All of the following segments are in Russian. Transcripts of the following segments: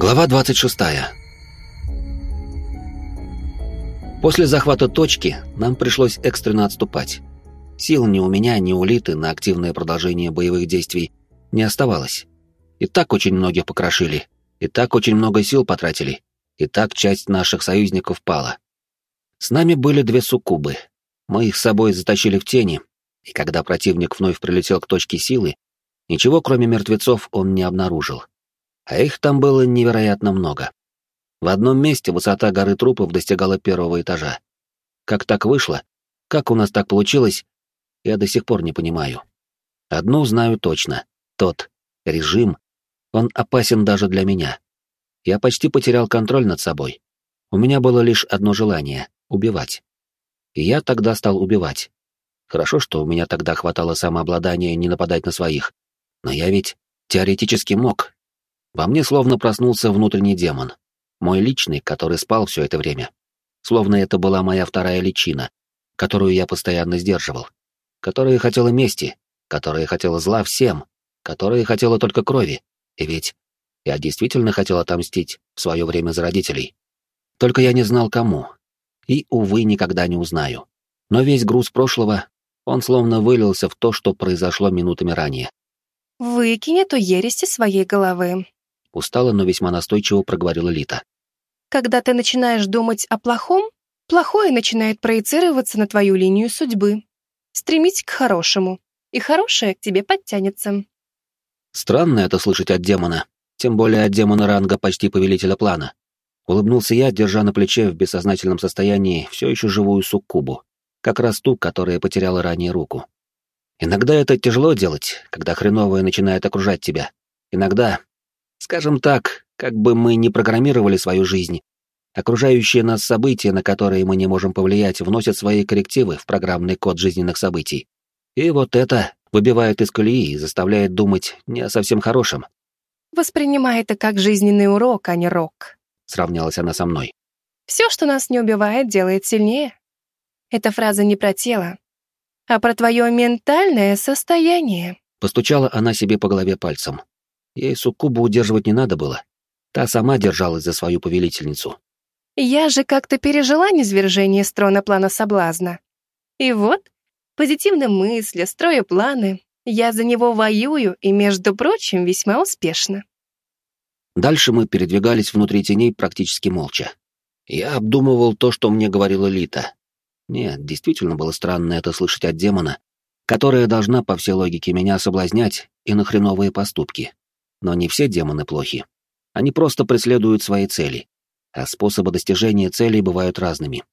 Глава 26. После захвата точки нам пришлось экстренно отступать. Сил ни у меня, ни у Литы на активное продолжение боевых действий не оставалось. И так очень многих покрошили, и так очень много сил потратили, и так часть наших союзников пала. С нами были две суккубы. Мы их с собой затащили в тени, и когда противник вновь прилетел к точке силы, ничего кроме мертвецов он не обнаружил а их там было невероятно много. В одном месте высота горы трупов достигала первого этажа. Как так вышло? Как у нас так получилось? Я до сих пор не понимаю. Одну знаю точно. Тот режим, он опасен даже для меня. Я почти потерял контроль над собой. У меня было лишь одно желание — убивать. И я тогда стал убивать. Хорошо, что у меня тогда хватало самообладания не нападать на своих. Но я ведь теоретически мог, во мне словно проснулся внутренний демон. Мой личный, который спал все это время. Словно это была моя вторая личина, которую я постоянно сдерживал. Которая хотела мести, которая хотела зла всем, которая хотела только крови. И ведь я действительно хотел отомстить в свое время за родителей. Только я не знал кому. И, увы, никогда не узнаю. Но весь груз прошлого, он словно вылился в то, что произошло минутами ранее. «Выкинь эту ересь из своей головы. Устало, но весьма настойчиво проговорила Лита. Когда ты начинаешь думать о плохом, плохое начинает проецироваться на твою линию судьбы. Стремись к хорошему, и хорошее к тебе подтянется. Странно это слышать от демона, тем более от демона ранга почти повелителя плана. Улыбнулся я, держа на плече в бессознательном состоянии все еще живую суккубу, как раз ту, которая потеряла ранее руку. Иногда это тяжело делать, когда хреновое начинает окружать тебя. Иногда Скажем так, как бы мы ни программировали свою жизнь, окружающие нас события, на которые мы не можем повлиять, вносят свои коррективы в программный код жизненных событий. И вот это выбивает из колеи и заставляет думать не о совсем хорошем. «Воспринимай это как жизненный урок, а не рок», — сравнялась она со мной. «Все, что нас не убивает, делает сильнее. Эта фраза не про тело, а про твое ментальное состояние». Постучала она себе по голове пальцем. Ей суккубу удерживать не надо было. Та сама держалась за свою повелительницу. Я же как-то пережила низвержение с трона плана соблазна. И вот, позитивные мысли, строю планы, я за него воюю и, между прочим, весьма успешно. Дальше мы передвигались внутри теней практически молча. Я обдумывал то, что мне говорила Лита. Нет, действительно было странно это слышать от демона, которая должна по всей логике меня соблазнять и на хреновые поступки. Но не все демоны плохи. Они просто преследуют свои цели, а способы достижения целей бывают разными.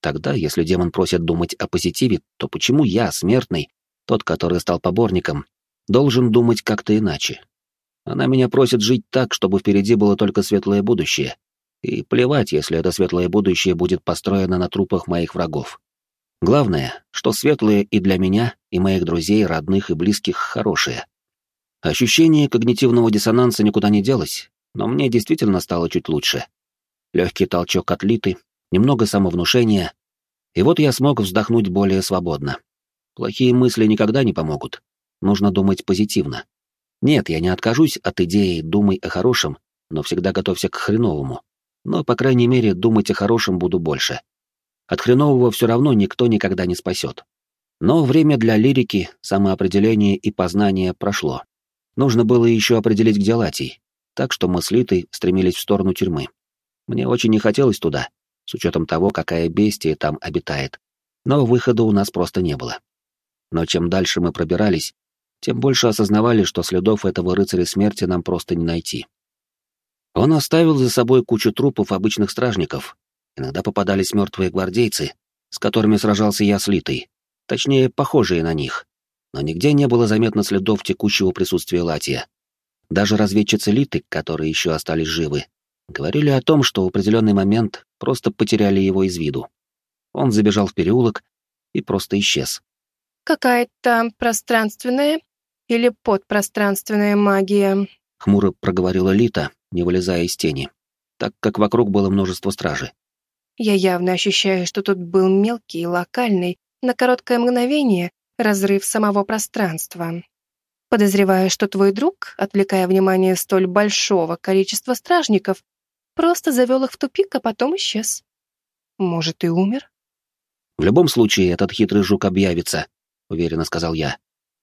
Тогда, если демон просит думать о позитиве, то почему я, смертный, тот, который стал поборником, должен думать как-то иначе? Она меня просит жить так, чтобы впереди было только светлое будущее. И плевать, если это светлое будущее будет построено на трупах моих врагов. Главное, что светлое и для меня, и моих друзей, родных и близких хорошее. Ощущение когнитивного диссонанса никуда не делось, но мне действительно стало чуть лучше. Легкий толчок от Литы, немного самовнушения, и вот я смог вздохнуть более свободно. Плохие мысли никогда не помогут. Нужно думать позитивно. Нет, я не откажусь от идеи «думай о хорошем», но всегда готовься к хреновому. Но, по крайней мере, думать о хорошем буду больше. От хренового все равно никто никогда не спасет. Но время для лирики, самоопределения и познания прошло. Нужно было еще определить, где Латий, так что мы с Литой стремились в сторону тюрьмы. Мне очень не хотелось туда, с учетом того, какая бестия там обитает, но выхода у нас просто не было. Но чем дальше мы пробирались, тем больше осознавали, что следов этого рыцаря смерти нам просто не найти. Он оставил за собой кучу трупов обычных стражников. Иногда попадались мертвые гвардейцы, с которыми сражался я с Литой, точнее, похожие на них но нигде не было заметно следов текущего присутствия Латия. Даже разведчицы Литы, которые еще остались живы, говорили о том, что в определенный момент просто потеряли его из виду. Он забежал в переулок и просто исчез. «Какая-то пространственная или подпространственная магия?» — хмуро проговорила Лита, не вылезая из тени, так как вокруг было множество стражи. «Я явно ощущаю, что тут был мелкий, локальный, на короткое мгновение разрыв самого пространства. Подозреваю, что твой друг, отвлекая внимание столь большого количества стражников, просто завел их в тупик, а потом исчез. Может, и умер? В любом случае, этот хитрый жук объявится, уверенно сказал я.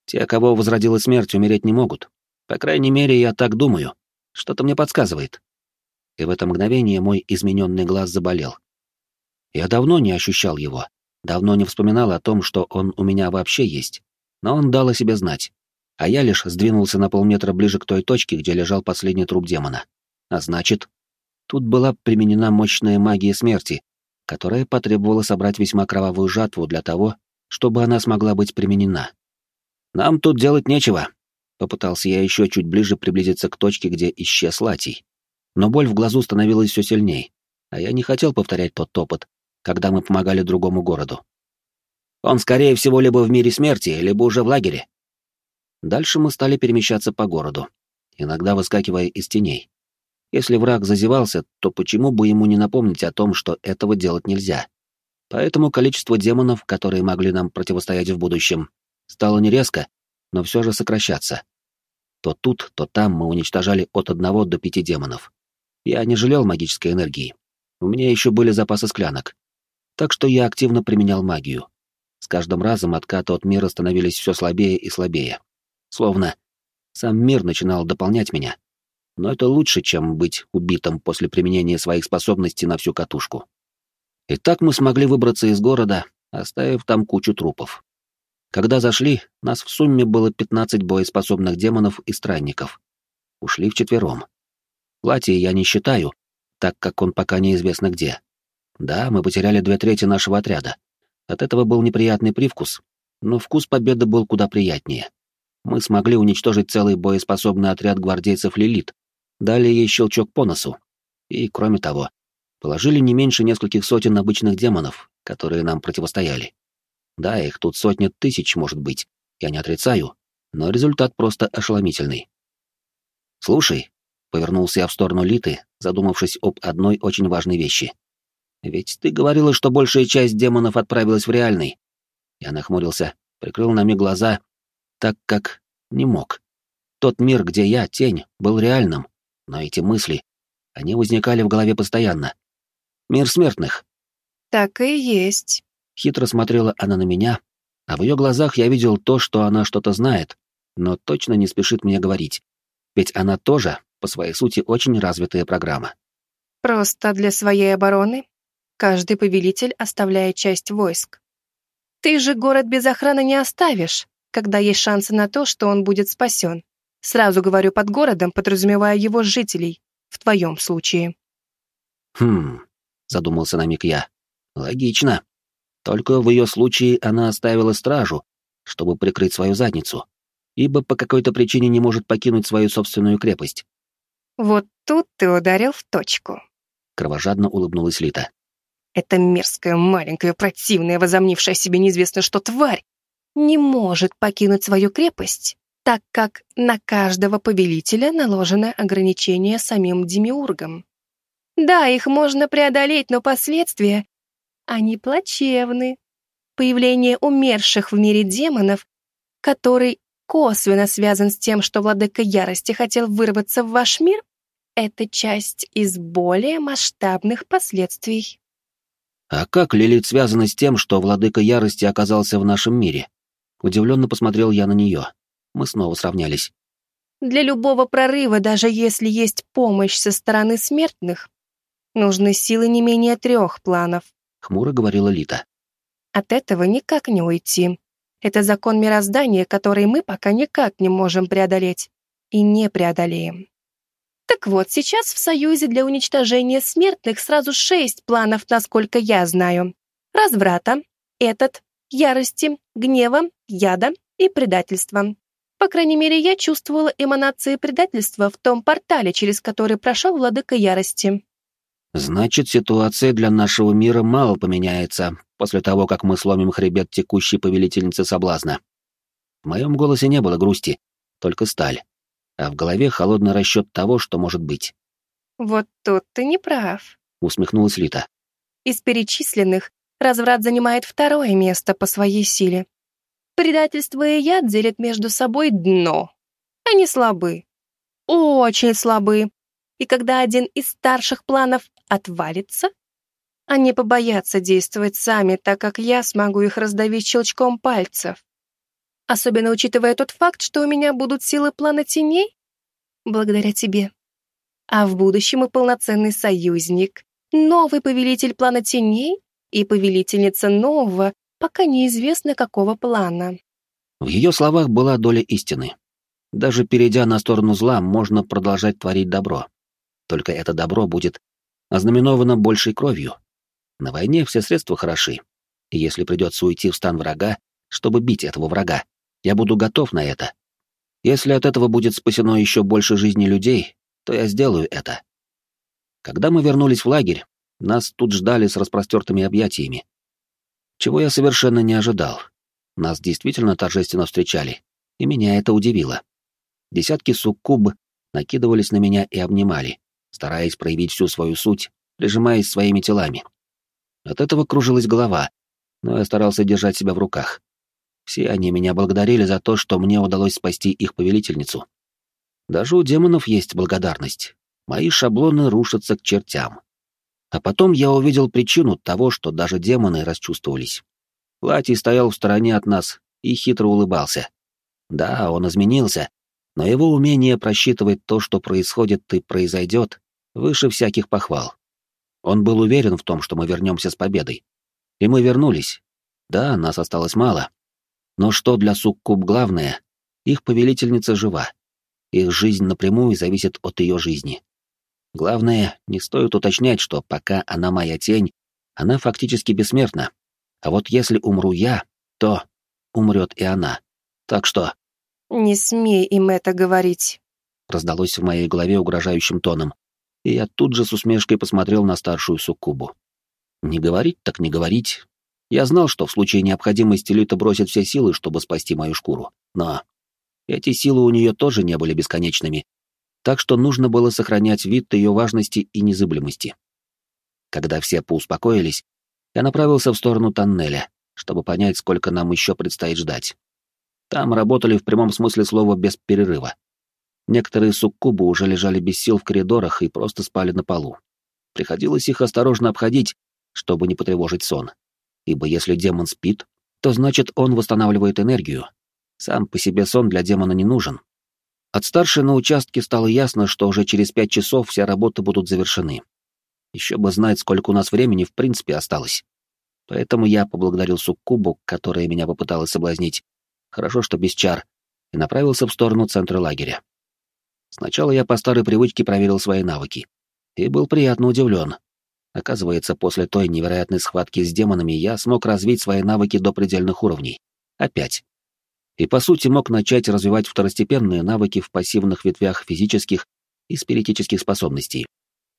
Те, кого возродила смерть, умереть не могут. По крайней мере, я так думаю. Что-то мне подсказывает. И в это мгновение мой измененный глаз заболел. Я давно не ощущал его, давно не вспоминал о том, что он у меня вообще есть. Но он дал о себе знать. А я лишь сдвинулся на полметра ближе к той точке, где лежал последний труп демона. А значит, тут была применена мощная магия смерти, которая потребовала собрать весьма кровавую жатву для того, чтобы она смогла быть применена. «Нам тут делать нечего», — попытался я еще чуть ближе приблизиться к точке, где исчез Латий. Но боль в глазу становилась все сильней, а я не хотел повторять тот опыт, когда мы помогали другому городу. Он, скорее всего, либо в мире смерти, либо уже в лагере. Дальше мы стали перемещаться по городу, иногда выскакивая из теней. Если враг зазевался, то почему бы ему не напомнить о том, что этого делать нельзя? Поэтому количество демонов, которые могли нам противостоять в будущем, стало не резко, но все же сокращаться. То тут, то там мы уничтожали от одного до пяти демонов. Я не жалел магической энергии. У меня еще были запасы склянок. Так что я активно применял магию. С каждым разом откаты от мира становились все слабее и слабее. Словно сам мир начинал дополнять меня. Но это лучше, чем быть убитым после применения своих способностей на всю катушку. И так мы смогли выбраться из города, оставив там кучу трупов. Когда зашли, нас в сумме было 15 боеспособных демонов и странников. Ушли вчетвером. Платье я не считаю, так как он пока неизвестно где. Да, мы потеряли две трети нашего отряда. От этого был неприятный привкус, но вкус победы был куда приятнее. Мы смогли уничтожить целый боеспособный отряд гвардейцев Лилит, дали ей щелчок по носу. И, кроме того, положили не меньше нескольких сотен обычных демонов, которые нам противостояли. Да, их тут сотни тысяч, может быть, я не отрицаю, но результат просто ошеломительный. «Слушай», — повернулся я в сторону Литы, задумавшись об одной очень важной вещи. «Ведь ты говорила, что большая часть демонов отправилась в реальный». Я нахмурился, прикрыл на миг глаза, так как не мог. Тот мир, где я, тень, был реальным, но эти мысли, они возникали в голове постоянно. Мир смертных. Так и есть. Хитро смотрела она на меня, а в ее глазах я видел то, что она что-то знает, но точно не спешит мне говорить. Ведь она тоже, по своей сути, очень развитая программа. Просто для своей обороны каждый повелитель оставляет часть войск. Ты же город без охраны не оставишь, когда есть шансы на то, что он будет спасен. Сразу говорю под городом, подразумевая его жителей, в твоем случае. Хм, задумался на миг я. Логично. Только в ее случае она оставила стражу, чтобы прикрыть свою задницу, ибо по какой-то причине не может покинуть свою собственную крепость. Вот тут ты ударил в точку. Кровожадно улыбнулась Лита. Эта мерзкая, маленькая, противная, возомнившая себе неизвестно что тварь, не может покинуть свою крепость, так как на каждого повелителя наложено ограничение самим демиургом. Да, их можно преодолеть, но последствия они плачевны. Появление умерших в мире демонов, который косвенно связан с тем, что владыка ярости хотел вырваться в ваш мир, это часть из более масштабных последствий. А как Лилит связана с тем, что владыка ярости оказался в нашем мире? Удивленно посмотрел я на нее. Мы снова сравнялись. Для любого прорыва, даже если есть помощь со стороны смертных, нужны силы не менее трех планов. — хмуро говорила Лита. «От этого никак не уйти. Это закон мироздания, который мы пока никак не можем преодолеть. И не преодолеем. Так вот, сейчас в Союзе для уничтожения смертных сразу шесть планов, насколько я знаю. Разврата, этот, ярости, гнева, яда и предательства. По крайней мере, я чувствовала эманации предательства в том портале, через который прошел владыка ярости. Значит, ситуация для нашего мира мало поменяется после того, как мы сломим хребет текущей повелительницы соблазна. В моем голосе не было грусти, только сталь, а в голове холодный расчет того, что может быть. «Вот тут ты не прав», — усмехнулась Лита. «Из перечисленных разврат занимает второе место по своей силе. Предательство и яд делят между собой дно, Они слабы. Очень слабы. И когда один из старших планов отвалится, они побоятся действовать сами, так как я смогу их раздавить щелчком пальцев. Особенно учитывая тот факт, что у меня будут силы плана теней, благодаря тебе. А в будущем и полноценный союзник, новый повелитель плана теней и повелительница нового, пока неизвестно какого плана. В ее словах была доля истины. Даже перейдя на сторону зла, можно продолжать творить добро. Только это добро будет ознаменовано большей кровью. На войне все средства хороши, и если придется уйти в стан врага, чтобы бить этого врага, я буду готов на это. Если от этого будет спасено еще больше жизней людей, то я сделаю это. Когда мы вернулись в лагерь, нас тут ждали с распростертыми объятиями. Чего я совершенно не ожидал. Нас действительно торжественно встречали, и меня это удивило. Десятки суккуб накидывались на меня и обнимали, стараясь проявить всю свою суть, прижимаясь своими телами. От этого кружилась голова, но я старался держать себя в руках. Все они меня благодарили за то, что мне удалось спасти их повелительницу. Даже у демонов есть благодарность. Мои шаблоны рушатся к чертям. А потом я увидел причину того, что даже демоны расчувствовались. Платий стоял в стороне от нас и хитро улыбался. Да, он изменился, но его умение просчитывать то, что происходит и произойдет, выше всяких похвал. Он был уверен в том, что мы вернемся с победой. И мы вернулись. Да, нас осталось мало. Но что для суккуб главное, их повелительница жива. Их жизнь напрямую зависит от ее жизни. Главное, не стоит уточнять, что пока она моя тень, она фактически бессмертна. А вот если умру я, то умрет и она. Так что... «Не смей им это говорить», — раздалось в моей голове угрожающим тоном, и я тут же с усмешкой посмотрел на старшую суккубу. Не говорить так не говорить. Я знал, что в случае необходимости Лита бросит все силы, чтобы спасти мою шкуру, но эти силы у нее тоже не были бесконечными, так что нужно было сохранять вид ее важности и незыблемости. Когда все поуспокоились, я направился в сторону тоннеля, чтобы понять, сколько нам еще предстоит ждать. Там работали в прямом смысле слова без перерыва. Некоторые суккубы уже лежали без сил в коридорах и просто спали на полу. Приходилось их осторожно обходить, чтобы не потревожить сон. Ибо если демон спит, то значит он восстанавливает энергию. Сам по себе сон для демона не нужен. От старшей на участке стало ясно, что уже через пять часов все работы будут завершены. Еще бы знать, сколько у нас времени в принципе осталось. Поэтому я поблагодарил суккубу, которая меня попыталась соблазнить, хорошо, что без чар, и направился в сторону центра лагеря. Сначала я по старой привычке проверил свои навыки. И был приятно удивлен. Оказывается, после той невероятной схватки с демонами я смог развить свои навыки до предельных уровней. Опять. И по сути мог начать развивать второстепенные навыки в пассивных ветвях физических и спиритических способностей.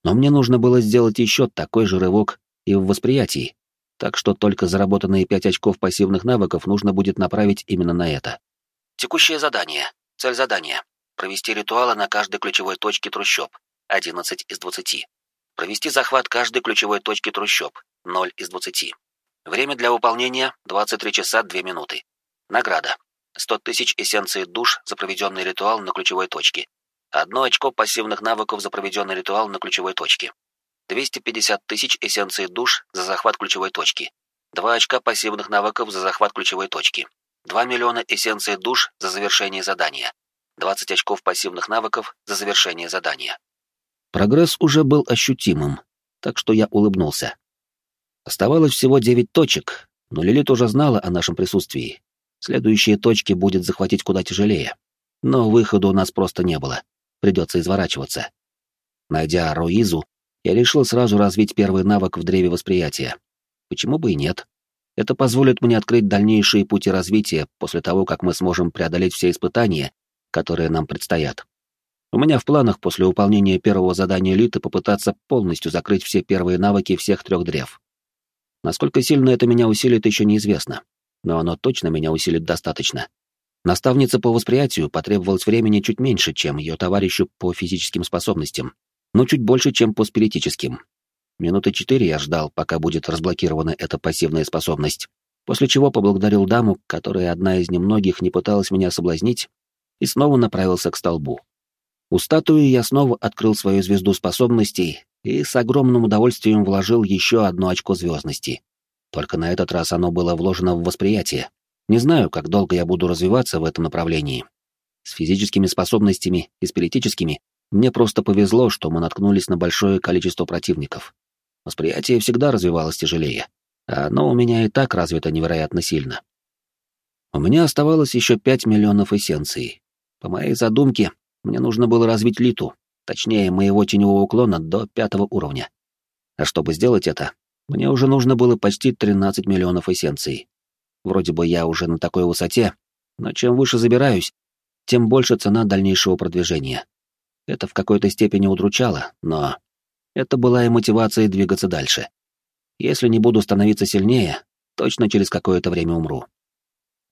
Но мне нужно было сделать еще такой же рывок и в восприятии, так что только заработанные 5 очков пассивных навыков нужно будет направить именно на это. Текущее задание. Цель задания. Провести ритуалы на каждой ключевой точке трущоб. 11 из 20. Провести захват каждой ключевой точки трущоб. 0 из 20. Время для выполнения 23 часа 2 минуты. Награда. 100 тысяч эссенций душ за проведенный ритуал на ключевой точке. Одно очко пассивных навыков за проведенный ритуал на ключевой точке. 250 тысяч эссенций душ за захват ключевой точки. 2 очка пассивных навыков за захват ключевой точки. 2 миллиона эссенций душ за завершение задания. 20 очков пассивных навыков за завершение задания. Прогресс уже был ощутимым, так что я улыбнулся. Оставалось всего 9 точек, но Лилит уже знала о нашем присутствии. Следующие точки будет захватить куда тяжелее. Но выхода у нас просто не было. Придется изворачиваться. Найдя Роизу, я решил сразу развить первый навык в древе восприятия. Почему бы и нет? Это позволит мне открыть дальнейшие пути развития после того, как мы сможем преодолеть все испытания которые нам предстоят. У меня в планах после выполнения первого задания Литы попытаться полностью закрыть все первые навыки всех трех древ. Насколько сильно это меня усилит, еще неизвестно, но оно точно меня усилит достаточно. Наставнице по восприятию потребовалось времени чуть меньше, чем ее товарищу по физическим способностям, но чуть больше, чем по спиритическим. Минуты четыре я ждал, пока будет разблокирована эта пассивная способность, после чего поблагодарил даму, которая одна из немногих не пыталась меня соблазнить, и снова направился к столбу. У статуи я снова открыл свою звезду способностей и с огромным удовольствием вложил еще одно очко звездности. Только на этот раз оно было вложено в восприятие. Не знаю, как долго я буду развиваться в этом направлении. С физическими способностями и спиритическими мне просто повезло, что мы наткнулись на большое количество противников. Восприятие всегда развивалось тяжелее, а оно у меня и так развито невероятно сильно. У меня оставалось еще 5 миллионов эссенций. По моей задумке, мне нужно было развить литу, точнее, моего теневого уклона до пятого уровня. А чтобы сделать это, мне уже нужно было почти 13 миллионов эссенций. Вроде бы я уже на такой высоте, но чем выше забираюсь, тем больше цена дальнейшего продвижения. Это в какой-то степени удручало, но это была и мотивация двигаться дальше. Если не буду становиться сильнее, точно через какое-то время умру.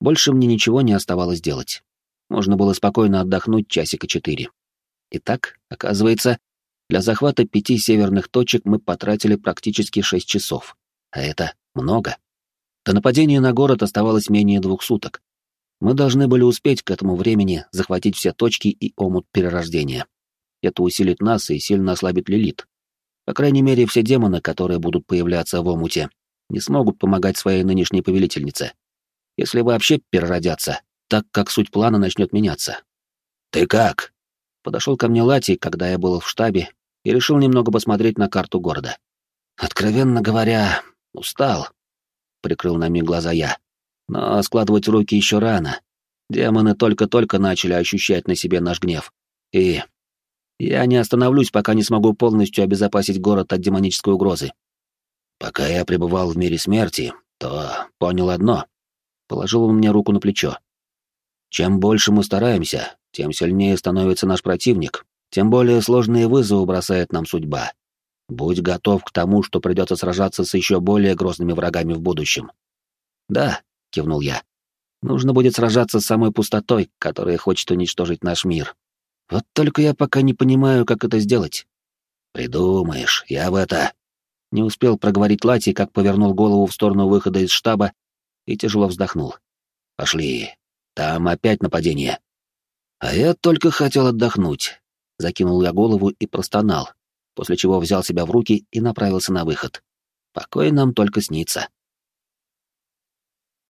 Больше мне ничего не оставалось делать. Можно было спокойно отдохнуть часика четыре. Итак, оказывается, для захвата пяти северных точек мы потратили практически шесть часов. А это много. До нападения на город оставалось менее двух суток. Мы должны были успеть к этому времени захватить все точки и омут перерождения. Это усилит нас и сильно ослабит Лилит. По крайней мере, все демоны, которые будут появляться в омуте, не смогут помогать своей нынешней повелительнице если вообще переродятся, так как суть плана начнет меняться. «Ты как?» Подошел ко мне Лати, когда я был в штабе, и решил немного посмотреть на карту города. «Откровенно говоря, устал», — прикрыл на миг глаза я. «Но складывать руки еще рано. Демоны только-только начали ощущать на себе наш гнев. И я не остановлюсь, пока не смогу полностью обезопасить город от демонической угрозы. Пока я пребывал в мире смерти, то понял одно. Положил он мне руку на плечо. Чем больше мы стараемся, тем сильнее становится наш противник, тем более сложные вызовы бросает нам судьба. Будь готов к тому, что придется сражаться с еще более грозными врагами в будущем. Да, кивнул я. Нужно будет сражаться с самой пустотой, которая хочет уничтожить наш мир. Вот только я пока не понимаю, как это сделать. Придумаешь, я в это... Не успел проговорить Лати, как повернул голову в сторону выхода из штаба и тяжело вздохнул. «Пошли. Там опять нападение». «А я только хотел отдохнуть». Закинул я голову и простонал, после чего взял себя в руки и направился на выход. «Покой нам только снится».